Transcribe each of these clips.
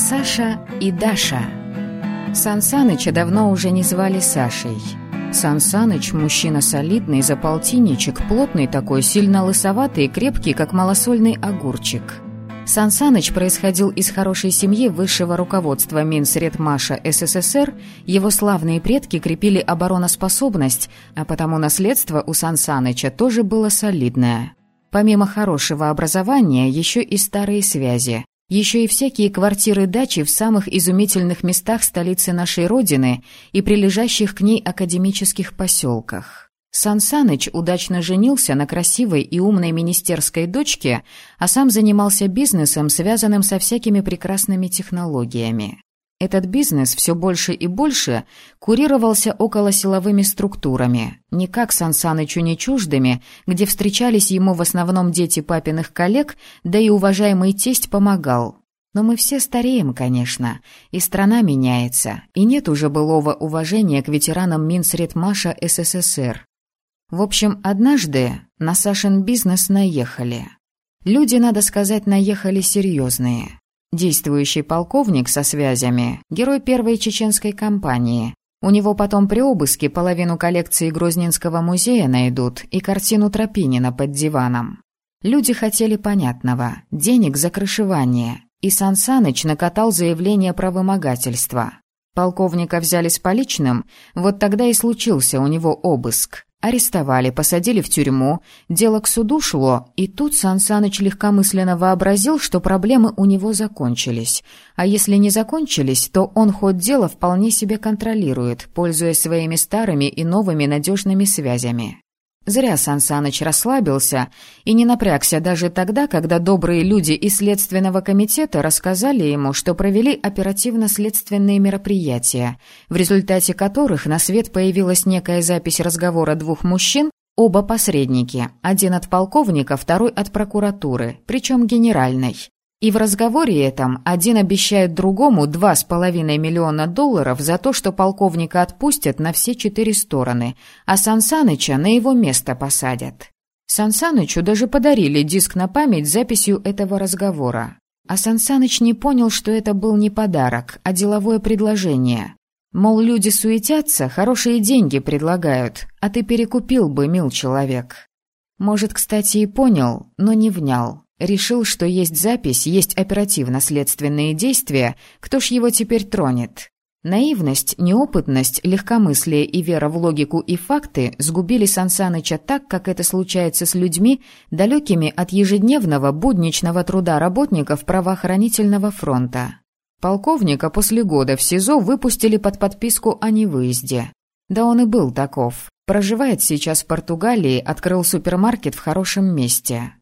Саша и Даша. Сан Саныча давно уже не звали Сашей. Сан Саныч – мужчина солидный, за полтинничек, плотный такой, сильно лысоватый и крепкий, как малосольный огурчик. Сан Саныч происходил из хорошей семьи высшего руководства Минсредмаша СССР, его славные предки крепили обороноспособность, а потому наследство у Сан Саныча тоже было солидное. Помимо хорошего образования, еще и старые связи. Еще и всякие квартиры-дачи в самых изумительных местах столицы нашей Родины и прилежащих к ней академических поселках. Сан Саныч удачно женился на красивой и умной министерской дочке, а сам занимался бизнесом, связанным со всякими прекрасными технологиями. Этот бизнес все больше и больше курировался околосиловыми структурами, не как Сан Санычу не чуждыми, где встречались ему в основном дети папиных коллег, да и уважаемый тесть помогал. Но мы все стареем, конечно, и страна меняется, и нет уже былого уважения к ветеранам Минсредмаша СССР. В общем, однажды на Сашин бизнес наехали. Люди, надо сказать, наехали серьезные. Действующий полковник со связями, герой первой чеченской кампании. У него потом при обыске половину коллекции Грозненского музея найдут и картину Тропинина под диваном. Люди хотели понятного – денег за крышевание. И Сан Саныч накатал заявление про вымогательство. Полковника взяли с поличным, вот тогда и случился у него обыск. Арестовали, посадили в тюрьму, дело к суду шло, и тут Сан Саныч легкомысленно вообразил, что проблемы у него закончились. А если не закончились, то он ход дела вполне себе контролирует, пользуясь своими старыми и новыми надежными связями. Зря Сан расслабился и не напрягся даже тогда, когда добрые люди из Следственного комитета рассказали ему, что провели оперативно-следственные мероприятия, в результате которых на свет появилась некая запись разговора двух мужчин, оба посредники, один от полковника, второй от прокуратуры, причем генеральной. И в разговоре этом один обещает другому два с половиной миллиона долларов за то, что полковника отпустят на все четыре стороны, а Сансаныча на его место посадят. Сансанычу даже подарили диск на память с записью этого разговора. А Сансаныч не понял, что это был не подарок, а деловое предложение. Мол, люди суетятся, хорошие деньги предлагают, а ты перекупил бы, мил человек. Может, кстати, и понял, но не внял. Решил, что есть запись, есть оперативно-следственные действия, кто ж его теперь тронет? Наивность, неопытность, легкомыслие и вера в логику и факты сгубили Сансаныча так, как это случается с людьми, далекими от ежедневного будничного труда работников правоохранительного фронта. Полковника после года в СИЗО выпустили под подписку о невыезде. Да он и был таков. Проживает сейчас в Португалии, открыл супермаркет в хорошем месте.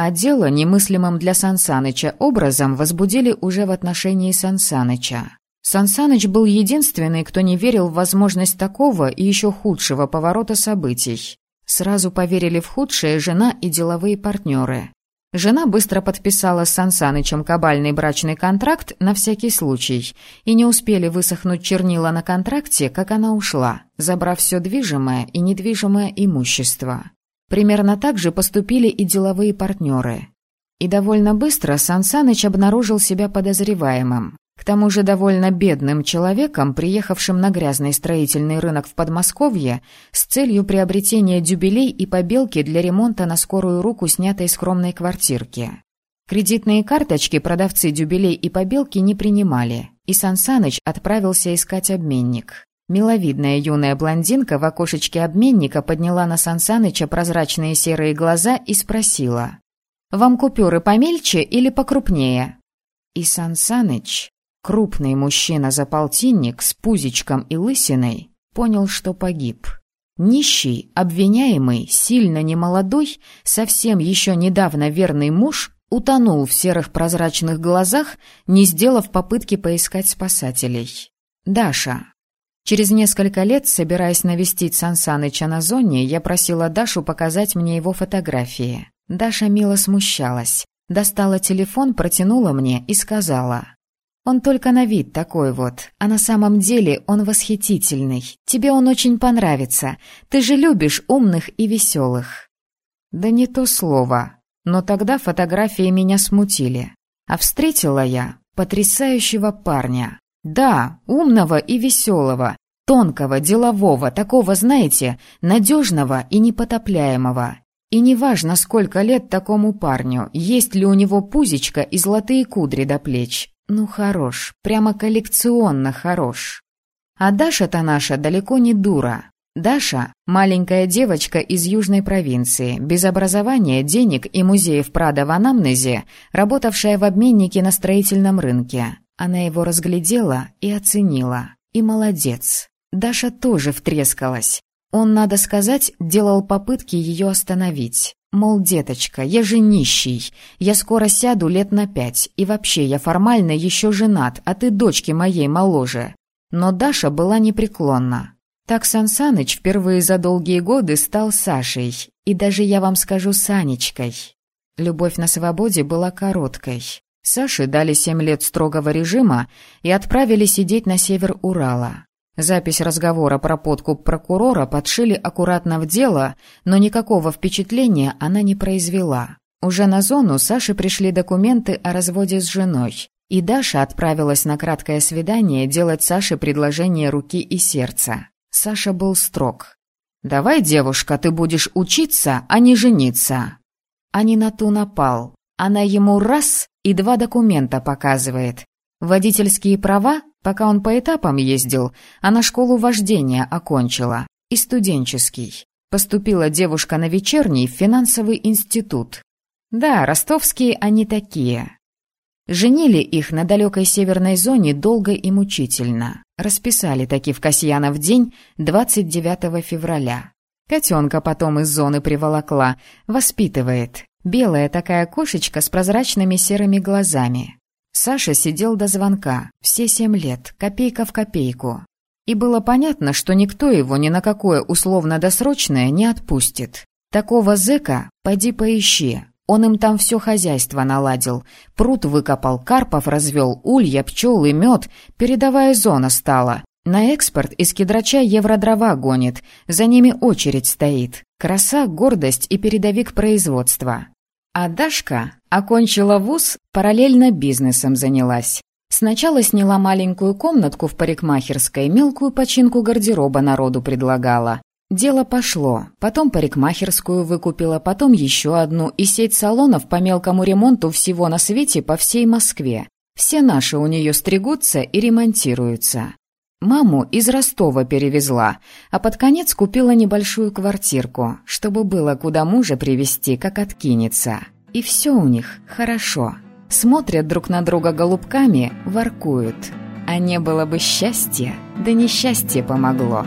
А дело немыслимым для Сансаныча образом возбудили уже в отношении Сансаныча. Сансаныч был единственный, кто не верил в возможность такого и еще худшего поворота событий. Сразу поверили в худшее жена и деловые партнеры. Жена быстро подписала с Сансанычем кабальный брачный контракт на всякий случай, и не успели высохнуть чернила на контракте, как она ушла, забрав все движимое и недвижимое имущество. Примерно так же поступили и деловые партнеры. И довольно быстро Сансаныч обнаружил себя подозреваемым. К тому же довольно бедным человеком, приехавшим на грязный строительный рынок в Подмосковье с целью приобретения дюбелей и побелки для ремонта на скорую руку снятой скромной квартирки. Кредитные карточки продавцы дюбелей и побелки не принимали, и Сансаныч отправился искать обменник. Миловидная юная блондинка в окошечке обменника подняла на Сансаныча прозрачные серые глаза и спросила. «Вам купюры помельче или покрупнее?» И Сансаныч, крупный мужчина за полтинник с пузичком и лысиной, понял, что погиб. Нищий, обвиняемый, сильно немолодой, совсем еще недавно верный муж утонул в серых прозрачных глазах, не сделав попытки поискать спасателей. Даша, Через несколько лет, собираясь навестить Сансаныча на зоне, я просила Дашу показать мне его фотографии. Даша мило смущалась. Достала телефон, протянула мне и сказала. «Он только на вид такой вот, а на самом деле он восхитительный. Тебе он очень понравится. Ты же любишь умных и веселых». Да не то слово. Но тогда фотографии меня смутили. А встретила я потрясающего парня. Да, умного и веселого, тонкого, делового, такого, знаете, надежного и непотопляемого. И неважно, сколько лет такому парню, есть ли у него пузичка и золотые кудри до плеч. Ну, хорош, прямо коллекционно хорош. А Даша-то наша далеко не дура. Даша – маленькая девочка из южной провинции, без образования, денег и музеев Прада в анамнезе, работавшая в обменнике на строительном рынке. Она его разглядела и оценила. И молодец. Даша тоже втрескалась. Он, надо сказать, делал попытки ее остановить. Мол, деточка, я же нищий, я скоро сяду лет на пять, и вообще я формально еще женат, а ты дочки моей моложе. Но Даша была непреклонна. Так Сансаныч впервые за долгие годы стал Сашей, и даже я вам скажу Санечкой. Любовь на свободе была короткой. Саше дали семь лет строгого режима и отправили сидеть на север Урала. Запись разговора про подкуп прокурора подшили аккуратно в дело, но никакого впечатления она не произвела. Уже на зону Саше пришли документы о разводе с женой, и Даша отправилась на краткое свидание делать Саше предложение руки и сердца. Саша был строг. «Давай, девушка, ты будешь учиться, а не жениться». А не на ту напал. Она ему раз и два документа показывает. Водительские права, пока он по этапам ездил, она школу вождения окончила. И студенческий. Поступила девушка на вечерний в финансовый институт. Да, ростовские они такие. Женили их на далекой северной зоне долго и мучительно. Расписали таки в Касьянов день 29 февраля. Котенка потом из зоны приволокла, воспитывает. Белая такая кошечка с прозрачными серыми глазами. Саша сидел до звонка, все семь лет, копейка в копейку. И было понятно, что никто его ни на какое условно-досрочное не отпустит. Такого зэка поди поищи, он им там все хозяйство наладил. Пруд выкопал, карпов развел, улья, пчел и мед. Передовая зона стала. На экспорт из кедрача евродрова гонит. За ними очередь стоит. Краса, гордость и передовик производства. А Дашка окончила вуз, параллельно бизнесом занялась. Сначала сняла маленькую комнатку в парикмахерской, мелкую починку гардероба народу предлагала. Дело пошло. Потом парикмахерскую выкупила, потом еще одну и сеть салонов по мелкому ремонту всего на свете по всей Москве. Все наши у нее стригутся и ремонтируются. Маму из Ростова перевезла, а под конец купила небольшую квартирку, чтобы было куда мужа привезти, как откинется. И все у них хорошо. Смотрят друг на друга голубками, воркуют. А не было бы счастья, да несчастье помогло.